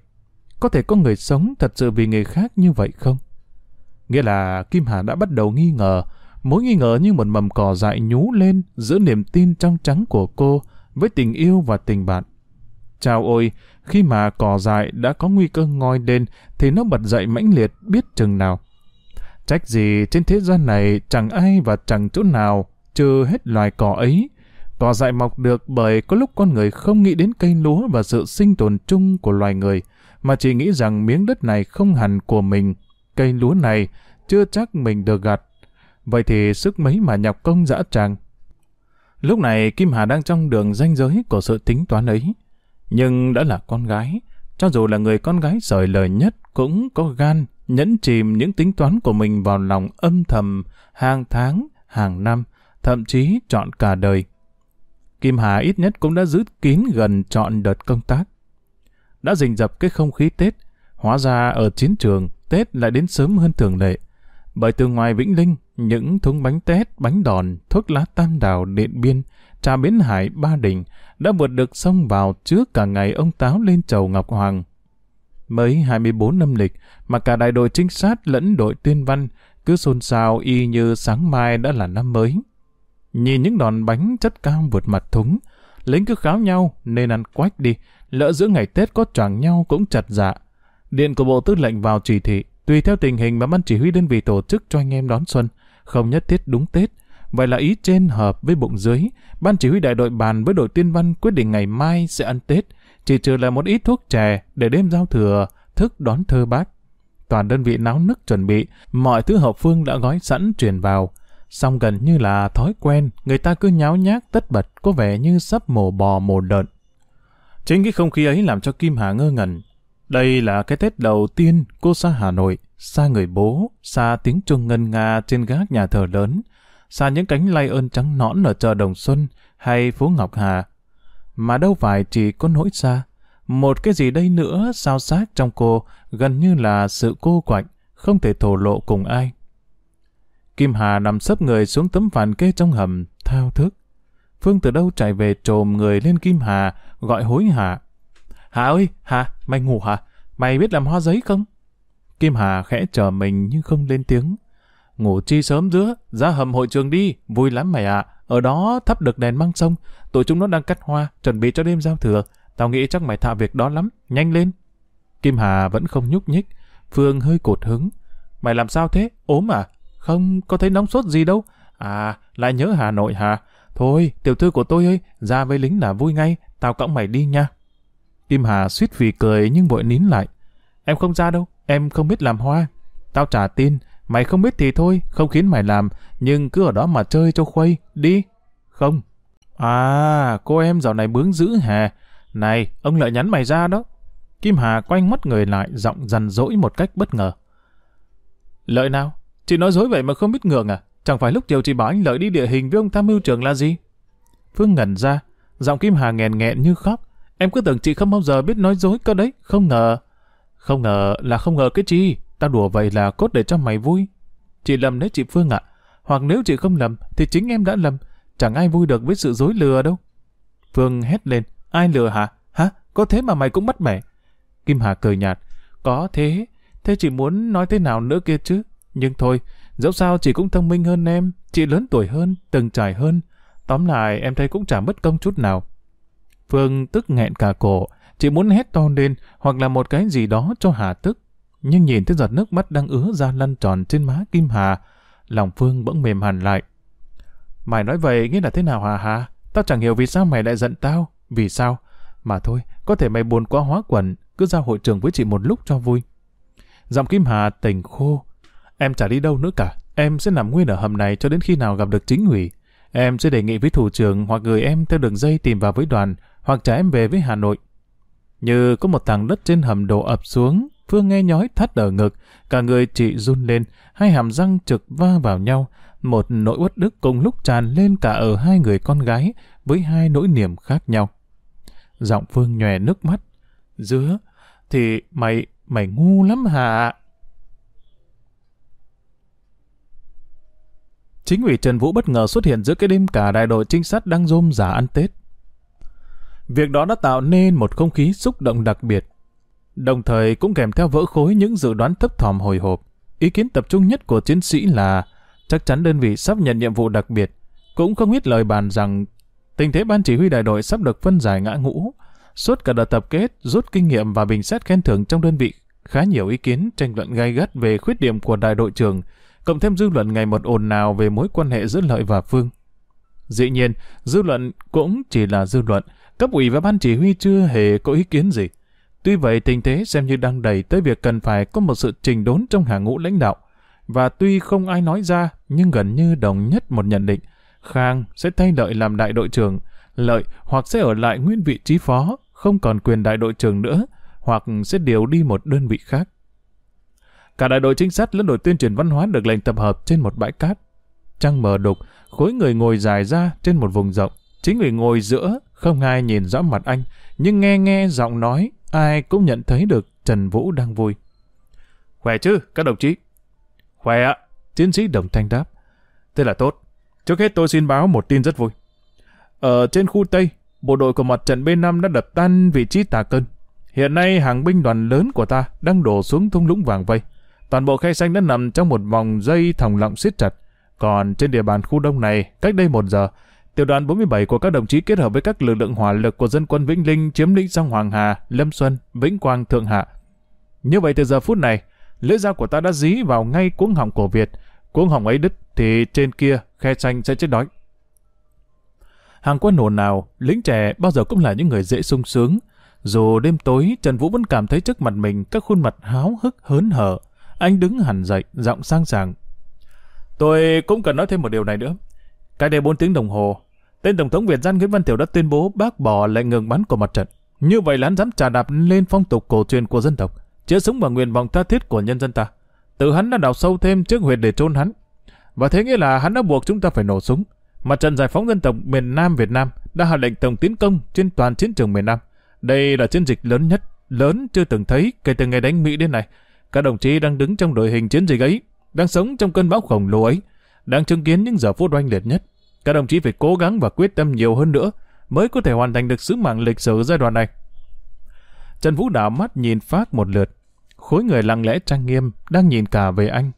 Có thể có người sống thật sự vì người khác như vậy không? Nghĩa là Kim Hà đã bắt đầu nghi ngờ, mối nghi ngờ như một mầm cỏ dại nhú lên giữa niềm tin trong trắng của cô với tình yêu và tình bạn. Chào ôi, khi mà cỏ dại đã có nguy cơ ngoi lên thì nó bật dậy mãnh liệt biết chừng nào. Trách gì trên thế gian này chẳng ai và chẳng chỗ nào trừ hết loài cỏ ấy. Cỏ dại mọc được bởi có lúc con người không nghĩ đến cây lúa và sự sinh tồn chung của loài người, mà chỉ nghĩ rằng miếng đất này không hẳn của mình, cây lúa này chưa chắc mình được gặt. Vậy thì sức mấy mà nhọc công dã tràng. Lúc này Kim Hà đang trong đường ranh giới của sự tính toán ấy. Nhưng đã là con gái, cho dù là người con gái sởi lời nhất cũng có gan nhẫn chìm những tính toán của mình vào lòng âm thầm hàng tháng, hàng năm, thậm chí chọn cả đời. Kim Hà ít nhất cũng đã giữ kín gần chọn đợt công tác. Đã rình dập cái không khí Tết, hóa ra ở chiến trường Tết lại đến sớm hơn thường lệ. Bởi từ ngoài Vĩnh Linh, những thúng bánh tét, bánh đòn, thuốc lá tam đào, điện biên, trà bến hải, ba đình đã vượt được sông vào trước cả ngày ông Táo lên chầu Ngọc Hoàng. Mới 24 năm lịch mà cả đại đội trinh sát lẫn đội tuyên văn cứ xôn xao y như sáng mai đã là năm mới. Nhìn những đòn bánh chất cao vượt mặt thúng, lính cứ kháo nhau nên ăn quách đi, lỡ giữa ngày Tết có choàng nhau cũng chặt dạ. Điện của Bộ Tư lệnh vào chỉ thị, tùy theo tình hình mà ban chỉ huy đơn vị tổ chức cho anh em đón xuân, không nhất thiết đúng Tết. Vậy là ý trên hợp với bụng dưới, ban chỉ huy đại đội bàn với đội tiên văn quyết định ngày mai sẽ ăn Tết, chỉ trừ là một ít thuốc chè để đêm giao thừa, thức đón thơ bác. Toàn đơn vị náo nức chuẩn bị, mọi thứ hậu phương đã gói sẵn truyền vào. Xong gần như là thói quen, người ta cứ nháo nhác tất bật, có vẻ như sắp mổ bò mổ lợn. Chính cái không khí ấy làm cho Kim Hà ngơ ngẩn. Đây là cái Tết đầu tiên cô xa Hà Nội, xa người bố, xa tiếng chuông ngân nga trên gác nhà thờ lớn, xa những cánh lay ơn trắng nõn ở chợ Đồng Xuân hay phố Ngọc Hà. Mà đâu phải chỉ có nỗi xa. Một cái gì đây nữa sao xác trong cô gần như là sự cô quạnh, không thể thổ lộ cùng ai. Kim Hà nằm sấp người xuống tấm phản kê trong hầm, thao thức. Phương từ đâu chạy về trồm người lên Kim Hà, gọi hối hả. Hà ơi, Hà, mày ngủ hả? Mày biết làm hoa giấy không? Kim Hà khẽ chờ mình nhưng không lên tiếng. Ngủ chi sớm giữa, ra hầm hội trường đi, vui lắm mày ạ. Ở đó thắp được đèn măng sông, tụi chúng nó đang cắt hoa, chuẩn bị cho đêm giao thừa. Tao nghĩ chắc mày thạ việc đó lắm, nhanh lên. Kim Hà vẫn không nhúc nhích, Phương hơi cột hứng. Mày làm sao thế? Ốm à? Không, có thấy nóng sốt gì đâu. À, lại nhớ Hà Nội hả? Thôi, tiểu thư của tôi ơi, ra với lính là vui ngay, tao cõng mày đi nha. Kim Hà suýt vì cười nhưng vội nín lại. Em không ra đâu, em không biết làm hoa. Tao trả tin, mày không biết thì thôi, không khiến mày làm, nhưng cứ ở đó mà chơi cho khuây, đi. Không. À, cô em dạo này bướng dữ hả? Này, ông Lợi nhắn mày ra đó. Kim Hà quanh mắt người lại, giọng dằn dỗi một cách bất ngờ. Lợi nào? Chị nói dối vậy mà không biết ngượng à? Chẳng phải lúc chiều chị bảo anh Lợi đi địa hình với ông tham mưu trưởng là gì? Phương ngẩn ra, giọng Kim Hà nghẹn nghẹn như khóc. Em cứ tưởng chị không bao giờ biết nói dối cơ đấy, không ngờ. Không ngờ là không ngờ cái chi, tao đùa vậy là cốt để cho mày vui. Chị lầm đấy chị Phương ạ, hoặc nếu chị không lầm thì chính em đã lầm, chẳng ai vui được với sự dối lừa đâu. Phương hét lên, ai lừa hả? Hả? Có thế mà mày cũng bắt bẻ. Kim Hà cười nhạt, có thế, thế chị muốn nói thế nào nữa kia chứ? Nhưng thôi, dẫu sao chị cũng thông minh hơn em, chị lớn tuổi hơn, từng trải hơn. Tóm lại em thấy cũng chả mất công chút nào. Phương tức nghẹn cả cổ, chỉ muốn hét to lên hoặc là một cái gì đó cho Hà tức. Nhưng nhìn thấy giọt nước mắt đang ứa ra lăn tròn trên má Kim Hà, lòng Phương bỗng mềm hẳn lại. Mày nói vậy nghĩa là thế nào Hà Hà? Tao chẳng hiểu vì sao mày lại giận tao. Vì sao? Mà thôi, có thể mày buồn quá hóa quẩn, cứ ra hội trường với chị một lúc cho vui. Giọng Kim Hà tỉnh khô. Em chả đi đâu nữa cả. Em sẽ nằm nguyên ở hầm này cho đến khi nào gặp được chính ủy. Em sẽ đề nghị với thủ trưởng hoặc gửi em theo đường dây tìm vào với đoàn, hoặc trả em về với Hà Nội. Như có một tảng đất trên hầm đổ ập xuống, Phương nghe nhói thắt ở ngực, cả người chị run lên, hai hàm răng trực va vào nhau, một nỗi uất đức cùng lúc tràn lên cả ở hai người con gái với hai nỗi niềm khác nhau. Giọng Phương nhòe nước mắt. Dứa, thì mày, mày ngu lắm hả? Chính ủy Trần Vũ bất ngờ xuất hiện giữa cái đêm cả đại đội trinh sát đang rôm giả ăn Tết. Việc đó đã tạo nên một không khí xúc động đặc biệt. Đồng thời cũng kèm theo vỡ khối những dự đoán thấp thỏm hồi hộp. Ý kiến tập trung nhất của chiến sĩ là chắc chắn đơn vị sắp nhận nhiệm vụ đặc biệt. Cũng không ít lời bàn rằng tình thế ban chỉ huy đại đội sắp được phân giải ngã ngũ. Suốt cả đợt tập kết, rút kinh nghiệm và bình xét khen thưởng trong đơn vị, khá nhiều ý kiến tranh luận gay gắt về khuyết điểm của đại đội trưởng, cộng thêm dư luận ngày một ồn nào về mối quan hệ giữa Lợi và Phương. Dĩ nhiên, dư luận cũng chỉ là dư luận, cấp ủy và ban chỉ huy chưa hề có ý kiến gì. Tuy vậy tình thế xem như đang đẩy tới việc cần phải có một sự trình đốn trong hàng ngũ lãnh đạo. Và tuy không ai nói ra, nhưng gần như đồng nhất một nhận định, Khang sẽ thay Lợi làm đại đội trưởng, Lợi hoặc sẽ ở lại nguyên vị trí phó, không còn quyền đại đội trưởng nữa, hoặc sẽ điều đi một đơn vị khác. Cả đại đội trinh sát lẫn đội tuyên truyền văn hóa được lệnh tập hợp trên một bãi cát. Trăng mờ đục, khối người ngồi dài ra trên một vùng rộng. Chính người ngồi giữa, không ai nhìn rõ mặt anh, nhưng nghe nghe giọng nói, ai cũng nhận thấy được Trần Vũ đang vui. Khỏe chứ, các đồng chí? Khỏe ạ, chiến sĩ đồng thanh đáp. Thế là tốt. Trước hết tôi xin báo một tin rất vui. Ở trên khu Tây, bộ đội của mặt trận B5 đã đập tan vị trí tà cơn. Hiện nay hàng binh đoàn lớn của ta đang đổ xuống thung lũng vàng vây. Toàn bộ khay xanh đã nằm trong một vòng dây thòng lọng siết chặt. Còn trên địa bàn khu đông này, cách đây một giờ, tiểu đoàn 47 của các đồng chí kết hợp với các lực lượng hỏa lực của dân quân Vĩnh Linh chiếm lĩnh sông Hoàng Hà, Lâm Xuân, Vĩnh Quang, Thượng Hạ. Như vậy từ giờ phút này, lưỡi dao của ta đã dí vào ngay cuống họng của Việt. Cuống họng ấy đứt thì trên kia khe xanh sẽ chết đói. Hàng quân hồn nào, lính trẻ bao giờ cũng là những người dễ sung sướng. Dù đêm tối, Trần Vũ vẫn cảm thấy trước mặt mình các khuôn mặt háo hức hớn hở. Anh đứng hẳn dậy, giọng sang sàng. Tôi cũng cần nói thêm một điều này nữa. Cái đây 4 tiếng đồng hồ, tên Tổng thống Việt Gian Nguyễn Văn Tiểu đã tuyên bố bác bỏ lệnh ngừng bắn của mặt trận. Như vậy là hắn dám trà đạp lên phong tục cổ truyền của dân tộc, chữa súng và nguyện vọng tha thiết của nhân dân ta. Tự hắn đã đào sâu thêm trước huyệt để trôn hắn. Và thế nghĩa là hắn đã buộc chúng ta phải nổ súng. Mặt trận giải phóng dân tộc miền Nam Việt Nam đã hạ lệnh tổng tiến công trên toàn chiến trường miền Nam. Đây là chiến dịch lớn nhất, lớn chưa từng thấy kể từ ngày đánh Mỹ đến nay. Các đồng chí đang đứng trong đội hình chiến dịch ấy, đang sống trong cơn bão khổng lồ ấy, đang chứng kiến những giờ phút oanh liệt nhất. Các đồng chí phải cố gắng và quyết tâm nhiều hơn nữa mới có thể hoàn thành được sứ mạng lịch sử giai đoạn này. Trần Vũ đảo mắt nhìn Phát một lượt. Khối người lặng lẽ trang nghiêm đang nhìn cả về anh.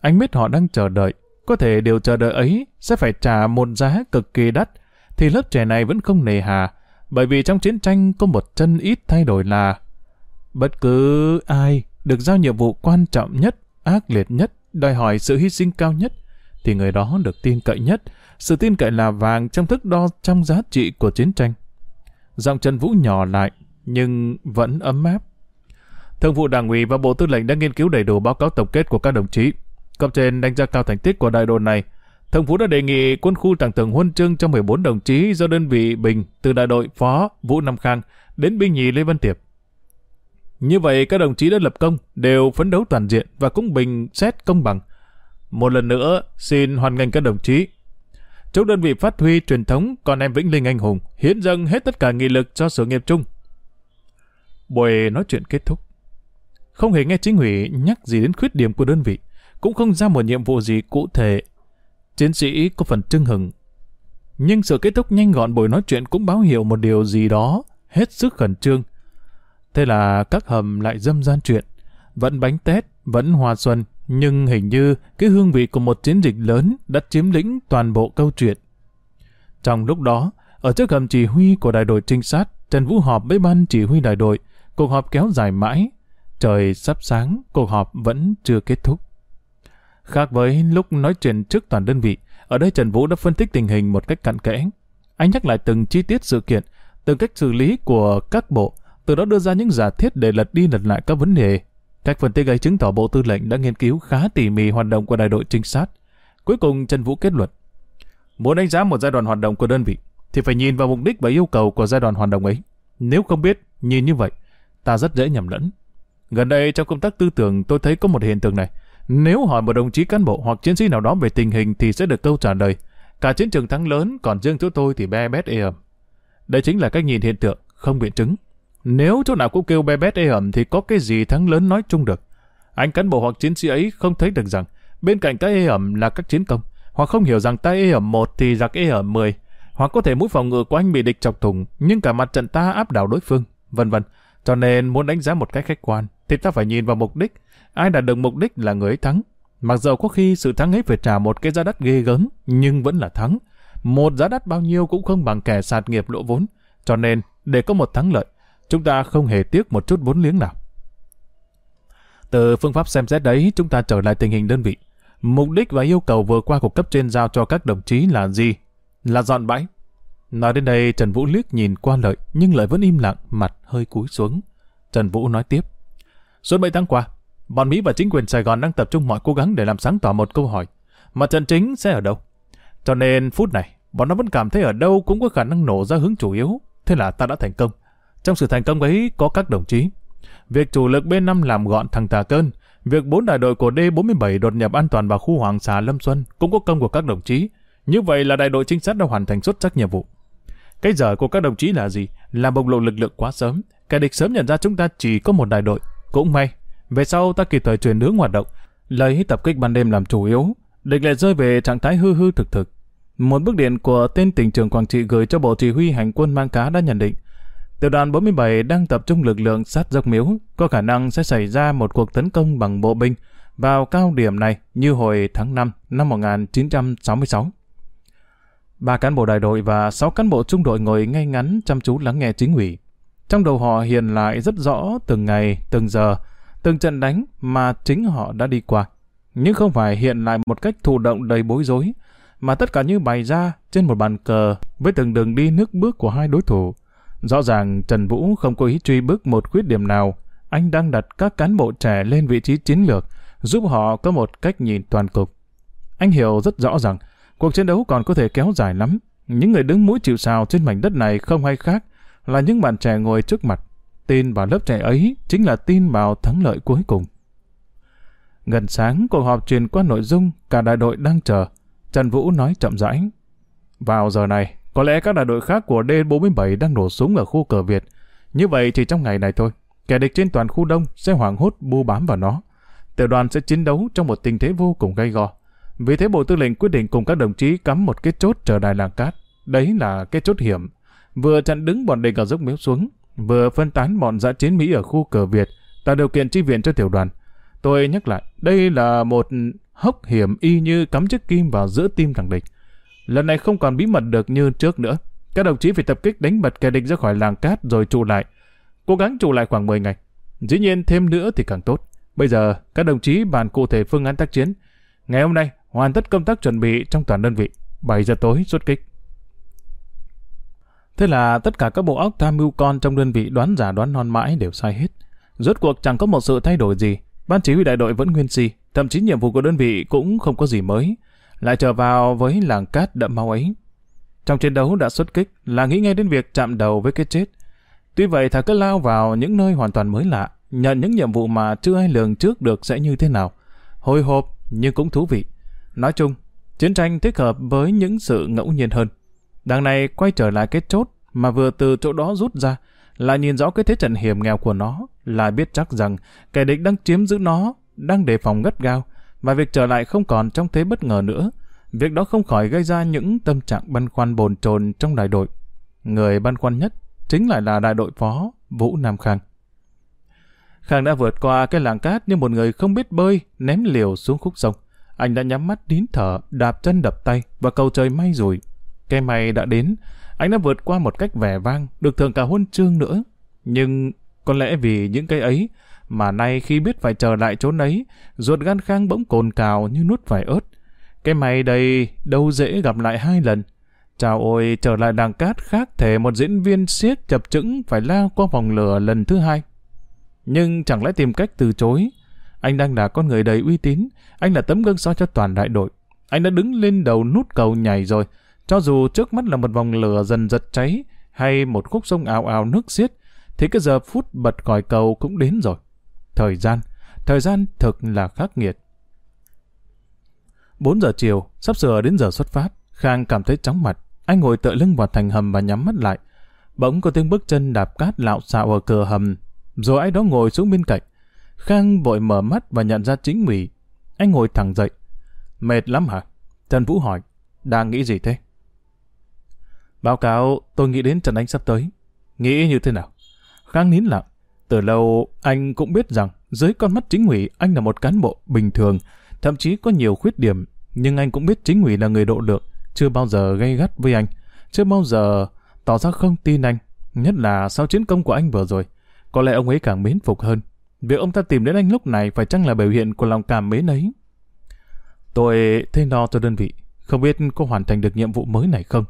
Anh biết họ đang chờ đợi. Có thể điều chờ đợi ấy sẽ phải trả một giá cực kỳ đắt. Thì lớp trẻ này vẫn không nề hà. Bởi vì trong chiến tranh có một chân ít thay đổi là bất cứ ai được giao nhiệm vụ quan trọng nhất, ác liệt nhất, đòi hỏi sự hy sinh cao nhất, thì người đó được tin cậy nhất. Sự tin cậy là vàng trong thức đo trong giá trị của chiến tranh. Giọng Trần Vũ nhỏ lại, nhưng vẫn ấm áp. Thường vụ Đảng ủy và Bộ Tư lệnh đã nghiên cứu đầy đủ báo cáo tổng kết của các đồng chí. Cấp trên đánh giá cao thành tích của đại đội này. Thường vụ đã đề nghị quân khu tặng thưởng huân chương cho 14 đồng chí do đơn vị Bình từ đại đội Phó Vũ Nam Khang đến binh nhì Lê Văn Tiệp. Như vậy các đồng chí đã lập công, đều phấn đấu toàn diện và cũng bình xét công bằng. Một lần nữa, xin hoan nghênh các đồng chí. Chúc đơn vị phát huy truyền thống con em Vĩnh Linh anh hùng, hiến dâng hết tất cả nghị lực cho sự nghiệp chung. Buổi nói chuyện kết thúc. Không hề nghe chính ủy nhắc gì đến khuyết điểm của đơn vị, cũng không ra một nhiệm vụ gì cụ thể. Chiến sĩ có phần trưng hừng. Nhưng sự kết thúc nhanh gọn buổi nói chuyện cũng báo hiệu một điều gì đó, hết sức khẩn trương. Thế là các hầm lại dâm gian chuyện. Vẫn bánh tét, vẫn hòa xuân, nhưng hình như cái hương vị của một chiến dịch lớn đã chiếm lĩnh toàn bộ câu chuyện. Trong lúc đó, ở trước hầm chỉ huy của đại đội trinh sát, Trần Vũ họp với ban chỉ huy đại đội, cuộc họp kéo dài mãi. Trời sắp sáng, cuộc họp vẫn chưa kết thúc. Khác với lúc nói chuyện trước toàn đơn vị, ở đây Trần Vũ đã phân tích tình hình một cách cặn kẽ. Anh nhắc lại từng chi tiết sự kiện, từng cách xử lý của các bộ, từ đó đưa ra những giả thiết để lật đi lật lại các vấn đề. Cách phân tích ấy chứng tỏ Bộ Tư lệnh đã nghiên cứu khá tỉ mỉ hoạt động của đại đội trinh sát. Cuối cùng Trần Vũ kết luận, muốn đánh giá một giai đoạn hoạt động của đơn vị, thì phải nhìn vào mục đích và yêu cầu của giai đoạn hoạt động ấy. Nếu không biết, nhìn như vậy, ta rất dễ nhầm lẫn. Gần đây trong công tác tư tưởng tôi thấy có một hiện tượng này. Nếu hỏi một đồng chí cán bộ hoặc chiến sĩ nào đó về tình hình thì sẽ được câu trả lời. Cả chiến trường thắng lớn, còn riêng chỗ tôi thì be bét ê ẩm. Đây chính là cách nhìn hiện tượng, không biện chứng. Nếu chỗ nào cũng kêu bé bét ê ẩm thì có cái gì thắng lớn nói chung được. Anh cán bộ hoặc chiến sĩ ấy không thấy được rằng bên cạnh cái ê ẩm là các chiến công, hoặc không hiểu rằng tay ê ẩm một thì giặc ê ẩm 10, hoặc có thể mũi phòng ngự của anh bị địch chọc thủng nhưng cả mặt trận ta áp đảo đối phương, vân vân. Cho nên muốn đánh giá một cách khách quan thì ta phải nhìn vào mục đích. Ai đạt được mục đích là người ấy thắng. Mặc dù có khi sự thắng ấy phải trả một cái giá đắt ghê gớm, nhưng vẫn là thắng. Một giá đắt bao nhiêu cũng không bằng kẻ sạt nghiệp lỗ vốn. Cho nên, để có một thắng lợi, chúng ta không hề tiếc một chút vốn liếng nào. Từ phương pháp xem xét đấy, chúng ta trở lại tình hình đơn vị. Mục đích và yêu cầu vừa qua của cấp trên giao cho các đồng chí là gì? Là dọn bãi. Nói đến đây, Trần Vũ liếc nhìn qua lợi, nhưng lợi vẫn im lặng, mặt hơi cúi xuống. Trần Vũ nói tiếp. Suốt 7 tháng qua, bọn Mỹ và chính quyền Sài Gòn đang tập trung mọi cố gắng để làm sáng tỏ một câu hỏi. Mặt trận chính sẽ ở đâu? Cho nên phút này, bọn nó vẫn cảm thấy ở đâu cũng có khả năng nổ ra hướng chủ yếu. Thế là ta đã thành công. Trong sự thành công ấy có các đồng chí. Việc chủ lực B5 làm gọn thằng Tà Cơn, việc bốn đại đội của D47 đột nhập an toàn vào khu Hoàng Xà Lâm Xuân cũng có công của các đồng chí. Như vậy là đại đội trinh sát đã hoàn thành xuất sắc nhiệm vụ. Cái giờ của các đồng chí là gì? Là bộc lộ lực lượng quá sớm. Kẻ địch sớm nhận ra chúng ta chỉ có một đại đội. Cũng may, về sau ta kịp thời chuyển hướng hoạt động, lấy tập kích ban đêm làm chủ yếu. Địch lại rơi về trạng thái hư hư thực thực. Một bức điện của tên tỉnh trưởng Quảng Trị gửi cho Bộ Chỉ huy Hành quân Mang Cá đã nhận định Tiểu đoàn 47 đang tập trung lực lượng sát dốc miếu, có khả năng sẽ xảy ra một cuộc tấn công bằng bộ binh vào cao điểm này như hồi tháng 5 năm 1966. Ba cán bộ đại đội và sáu cán bộ trung đội ngồi ngay ngắn chăm chú lắng nghe chính ủy. Trong đầu họ hiện lại rất rõ từng ngày, từng giờ, từng trận đánh mà chính họ đã đi qua. Nhưng không phải hiện lại một cách thụ động đầy bối rối, mà tất cả như bày ra trên một bàn cờ với từng đường đi nước bước của hai đối thủ. Rõ ràng Trần Vũ không có ý truy bức một khuyết điểm nào. Anh đang đặt các cán bộ trẻ lên vị trí chiến lược, giúp họ có một cách nhìn toàn cục. Anh hiểu rất rõ rằng cuộc chiến đấu còn có thể kéo dài lắm. Những người đứng mũi chịu sào trên mảnh đất này không hay khác là những bạn trẻ ngồi trước mặt. Tin vào lớp trẻ ấy chính là tin vào thắng lợi cuối cùng. Gần sáng, cuộc họp truyền qua nội dung cả đại đội đang chờ. Trần Vũ nói chậm rãi. Vào giờ này, có lẽ các đại đội khác của D47 đang nổ súng ở khu cờ Việt. Như vậy chỉ trong ngày này thôi, kẻ địch trên toàn khu đông sẽ hoảng hốt bu bám vào nó. Tiểu đoàn sẽ chiến đấu trong một tình thế vô cùng gay go. Vì thế Bộ Tư lệnh quyết định cùng các đồng chí cắm một cái chốt chờ đài làng cát. Đấy là cái chốt hiểm. Vừa chặn đứng bọn địch ở dốc miếu xuống, vừa phân tán bọn dã chiến Mỹ ở khu cờ Việt, tạo điều kiện chi viện cho tiểu đoàn. Tôi nhắc lại, đây là một hốc hiểm y như cắm chiếc kim vào giữa tim thằng địch. Lần này không còn bí mật được như trước nữa. Các đồng chí phải tập kích đánh bật kẻ địch ra khỏi làng cát rồi trụ lại. Cố gắng trụ lại khoảng 10 ngày. Dĩ nhiên thêm nữa thì càng tốt. Bây giờ, các đồng chí bàn cụ thể phương án tác chiến. Ngày hôm nay, hoàn tất công tác chuẩn bị trong toàn đơn vị. 7 giờ tối xuất kích. Thế là tất cả các bộ óc tham mưu con trong đơn vị đoán giả đoán non mãi đều sai hết. Rốt cuộc chẳng có một sự thay đổi gì. Ban chỉ huy đại đội vẫn nguyên si, thậm chí nhiệm vụ của đơn vị cũng không có gì mới lại trở vào với làng cát đậm máu ấy. Trong chiến đấu đã xuất kích là nghĩ ngay đến việc chạm đầu với cái chết. Tuy vậy thà cứ lao vào những nơi hoàn toàn mới lạ, nhận những nhiệm vụ mà chưa ai lường trước được sẽ như thế nào. Hồi hộp nhưng cũng thú vị. Nói chung, chiến tranh thích hợp với những sự ngẫu nhiên hơn. Đằng này quay trở lại cái chốt mà vừa từ chỗ đó rút ra, là nhìn rõ cái thế trận hiểm nghèo của nó, là biết chắc rằng kẻ địch đang chiếm giữ nó, đang đề phòng gắt gao, và việc trở lại không còn trong thế bất ngờ nữa. Việc đó không khỏi gây ra những tâm trạng băn khoăn bồn chồn trong đại đội. Người băn khoăn nhất chính lại là đại đội phó Vũ Nam Khang. Khang đã vượt qua cái làng cát như một người không biết bơi, ném liều xuống khúc sông. Anh đã nhắm mắt nín thở, đạp chân đập tay và cầu trời may rủi. Cái may đã đến, anh đã vượt qua một cách vẻ vang, được thưởng cả huân chương nữa. Nhưng có lẽ vì những cái ấy, mà nay khi biết phải trở lại chỗ ấy, ruột gan khang bỗng cồn cào như nuốt phải ớt. Cái mày đây đâu dễ gặp lại hai lần. Chào ôi, trở lại đàng cát khác thể một diễn viên siết chập chững phải lao qua vòng lửa lần thứ hai. Nhưng chẳng lẽ tìm cách từ chối. Anh đang là con người đầy uy tín, anh là tấm gương soi cho toàn đại đội. Anh đã đứng lên đầu nút cầu nhảy rồi, cho dù trước mắt là một vòng lửa dần giật cháy, hay một khúc sông ào ào nước xiết, thì cái giờ phút bật khỏi cầu cũng đến rồi. Thời gian, thời gian thực là khắc nghiệt. 4 giờ chiều, sắp sửa đến giờ xuất phát, Khang cảm thấy chóng mặt. Anh ngồi tựa lưng vào thành hầm và nhắm mắt lại. Bỗng có tiếng bước chân đạp cát lạo xạo ở cửa hầm, rồi ai đó ngồi xuống bên cạnh. Khang vội mở mắt và nhận ra chính mình Anh ngồi thẳng dậy. Mệt lắm hả? Trần Vũ hỏi. Đang nghĩ gì thế? Báo cáo, tôi nghĩ đến trận đánh sắp tới. Nghĩ như thế nào? Khang nín lặng. Từ lâu, anh cũng biết rằng dưới con mắt chính ủy anh là một cán bộ bình thường, thậm chí có nhiều khuyết điểm, nhưng anh cũng biết chính ủy là người độ lượng, chưa bao giờ gây gắt với anh, chưa bao giờ tỏ ra không tin anh, nhất là sau chiến công của anh vừa rồi. Có lẽ ông ấy càng mến phục hơn. Việc ông ta tìm đến anh lúc này phải chăng là biểu hiện của lòng cảm mến ấy? Tôi thay lo cho đơn vị, không biết có hoàn thành được nhiệm vụ mới này không?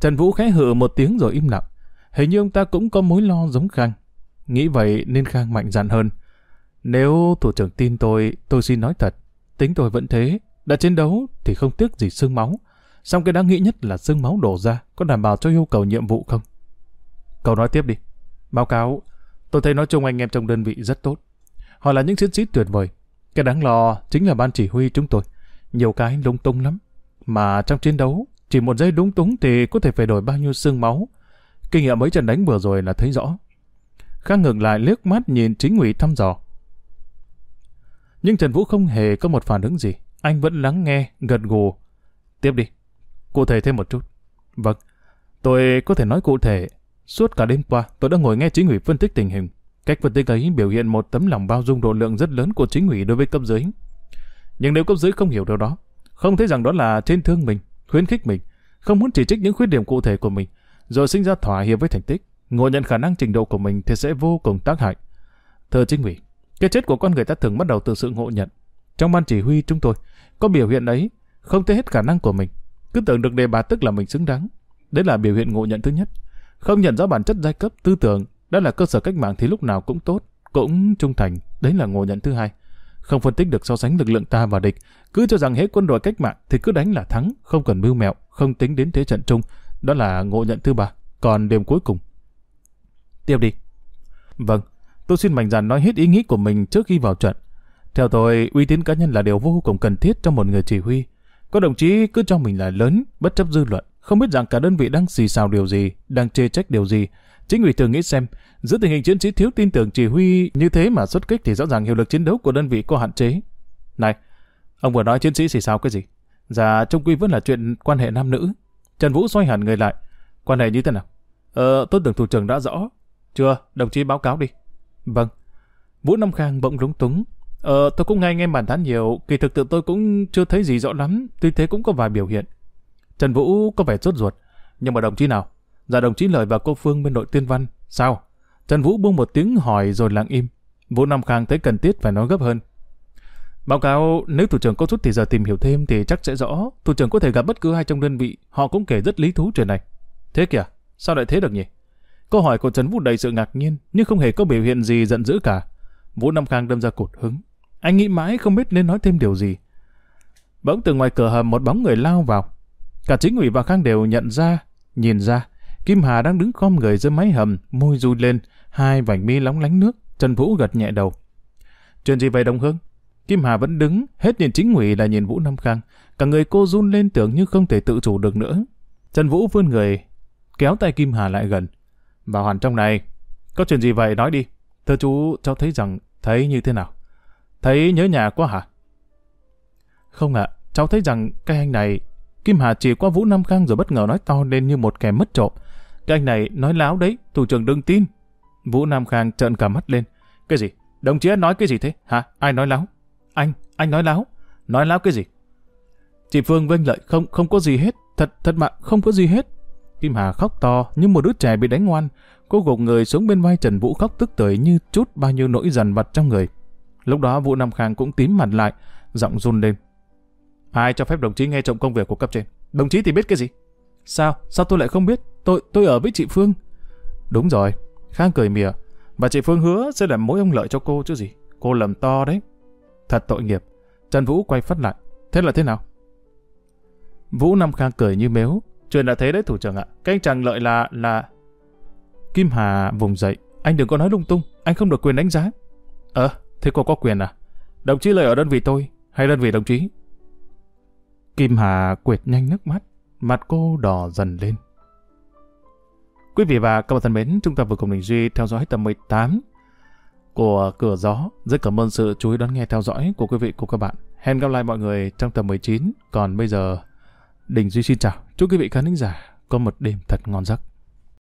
Trần Vũ khẽ hự một tiếng rồi im lặng. Hình như ông ta cũng có mối lo giống Khang. Nghĩ vậy nên Khang mạnh dạn hơn. Nếu thủ trưởng tin tôi, tôi xin nói thật. Tính tôi vẫn thế. Đã chiến đấu thì không tiếc gì xương máu. Xong cái đáng nghĩ nhất là xương máu đổ ra có đảm bảo cho yêu cầu nhiệm vụ không? Cậu nói tiếp đi. Báo cáo, tôi thấy nói chung anh em trong đơn vị rất tốt. Họ là những chiến sĩ tuyệt vời. Cái đáng lo chính là ban chỉ huy chúng tôi. Nhiều cái lung tung lắm. Mà trong chiến đấu, chỉ một giây đúng túng thì có thể phải đổi bao nhiêu xương máu. Kinh nghiệm mấy trận đánh vừa rồi là thấy rõ. Khang ngừng lại liếc mắt nhìn chính ủy thăm dò. Nhưng Trần Vũ không hề có một phản ứng gì. Anh vẫn lắng nghe, gật gù. Tiếp đi. Cụ thể thêm một chút. Vâng. Tôi có thể nói cụ thể. Suốt cả đêm qua, tôi đã ngồi nghe chính ủy phân tích tình hình. Cách phân tích ấy biểu hiện một tấm lòng bao dung độ lượng rất lớn của chính ủy đối với cấp dưới. Nhưng nếu cấp dưới không hiểu điều đó, không thấy rằng đó là trên thương mình, khuyến khích mình, không muốn chỉ trích những khuyết điểm cụ thể của mình, rồi sinh ra thỏa hiệp với thành tích, ngộ nhận khả năng trình độ của mình thì sẽ vô cùng tác hại. Thưa chính ủy, cái chết của con người ta thường bắt đầu từ sự ngộ nhận. Trong ban chỉ huy chúng tôi, có biểu hiện ấy, không thấy hết khả năng của mình. Cứ tưởng được đề bạt tức là mình xứng đáng. Đấy là biểu hiện ngộ nhận thứ nhất. Không nhận rõ bản chất giai cấp, tư tưởng, đó là cơ sở cách mạng thì lúc nào cũng tốt, cũng trung thành, đấy là ngộ nhận thứ hai. Không phân tích được so sánh lực lượng ta và địch, cứ cho rằng hết quân đội cách mạng thì cứ đánh là thắng, không cần mưu mẹo, không tính đến thế trận chung, đó là ngộ nhận thứ ba. Còn điểm cuối cùng. Tiếp đi. Vâng, tôi xin mạnh dạn nói hết ý nghĩ của mình trước khi vào trận. Theo tôi, uy tín cá nhân là điều vô cùng cần thiết trong một người chỉ huy. Có đồng chí cứ cho mình là lớn, bất chấp dư luận, không biết rằng cả đơn vị đang xì xào điều gì, đang chê trách điều gì. Chính ủy thường nghĩ xem, giữa tình hình chiến sĩ thiếu tin tưởng chỉ huy như thế mà xuất kích thì rõ ràng hiệu lực chiến đấu của đơn vị có hạn chế. Này, ông vừa nói chiến sĩ xì xào cái gì? Dạ, trong quy vẫn là chuyện quan hệ nam nữ. Trần Vũ xoay hẳn người lại. Quan hệ như thế nào? Ờ, tôi tưởng thủ trưởng đã rõ. Chưa, đồng chí báo cáo đi. Vâng. Vũ Nam Khang bỗng lúng túng. Ờ, tôi cũng nghe anh em bàn tán nhiều, kỳ thực tự tôi cũng chưa thấy gì rõ lắm, tuy thế cũng có vài biểu hiện. Trần Vũ có vẻ sốt ruột, nhưng mà đồng chí nào? Dạ đồng chí Lợi và cô Phương bên đội tiên văn. Sao? Trần Vũ buông một tiếng hỏi rồi lặng im. Vũ Nam Khang thấy cần thiết phải nói gấp hơn. Báo cáo, nếu thủ trưởng có chút thì giờ tìm hiểu thêm thì chắc sẽ rõ. Thủ trưởng có thể gặp bất cứ ai trong đơn vị, họ cũng kể rất lý thú chuyện này. Thế kìa, sao lại thế được nhỉ? Câu hỏi của Trần Vũ đầy sự ngạc nhiên, nhưng không hề có biểu hiện gì giận dữ cả. Vũ Nam Khang đâm ra cột hứng. Anh nghĩ mãi không biết nên nói thêm điều gì. Bỗng từ ngoài cửa hầm một bóng người lao vào. Cả chính ủy và Khang đều nhận ra, nhìn ra. Kim Hà đang đứng khom người dưới máy hầm, môi run lên, hai vành mi lóng lánh nước. Trần Vũ gật nhẹ đầu. Chuyện gì vậy Đồng Hương? Kim Hà vẫn đứng, hết nhìn chính ủy là nhìn Vũ Nam Khang. Cả người cô run lên tưởng như không thể tự chủ được nữa. Trần Vũ vươn người, kéo tay Kim Hà lại gần. Vào hoàn trong này, có chuyện gì vậy nói đi. Thưa chú, cháu thấy rằng, thấy như thế nào? Thấy nhớ nhà quá hả? Không ạ, cháu thấy rằng cái anh này... Kim Hà chỉ qua Vũ Nam Khang rồi bất ngờ nói to lên như một kẻ mất trộm. Cái anh này nói láo đấy, thủ trưởng đừng tin. Vũ Nam Khang trợn cả mắt lên. Cái gì? Đồng chí nói cái gì thế? Hả? Ai nói láo? Anh, anh nói láo. Nói láo cái gì? Chị Phương vâng vênh lợi không không có gì hết. Thật, thật mà, không có gì hết. Kim Hà khóc to như một đứa trẻ bị đánh ngoan. Cô gục người xuống bên vai Trần Vũ khóc tức tưởi như chút bao nhiêu nỗi dằn vặt trong người. Lúc đó Vũ Nam Khang cũng tím mặt lại, giọng run lên. Ai cho phép đồng chí nghe trộm công việc của cấp trên? Đồng chí thì biết cái gì? Sao? Sao tôi lại không biết? Tôi tôi ở với chị Phương. Đúng rồi. Khang cười mỉa. Và chị Phương hứa sẽ làm mối ông lợi cho cô chứ gì. Cô lầm to đấy. Thật tội nghiệp. Trần Vũ quay phát lại. Thế là thế nào? Vũ Nam Khang cười như mếu. Chuyện đã thế đấy thủ trưởng ạ. Cái anh chàng lợi là... là... Kim Hà vùng dậy. Anh đừng có nói lung tung. Anh không được quyền đánh giá. Ờ, thế cô có quyền à? Đồng chí lợi ở đơn vị tôi hay đơn vị đồng chí? Kim Hà quệt nhanh nước mắt. Mặt cô đỏ dần lên. Quý vị và các bạn thân mến, chúng ta vừa cùng Đình Duy theo dõi tập 18 của Cửa Gió. Rất cảm ơn sự chú ý đón nghe theo dõi của quý vị của các bạn. Hẹn gặp lại mọi người trong tập 19. Còn bây giờ, Đình Duy xin chào. Chúc quý vị khán giả có một đêm thật ngon giấc.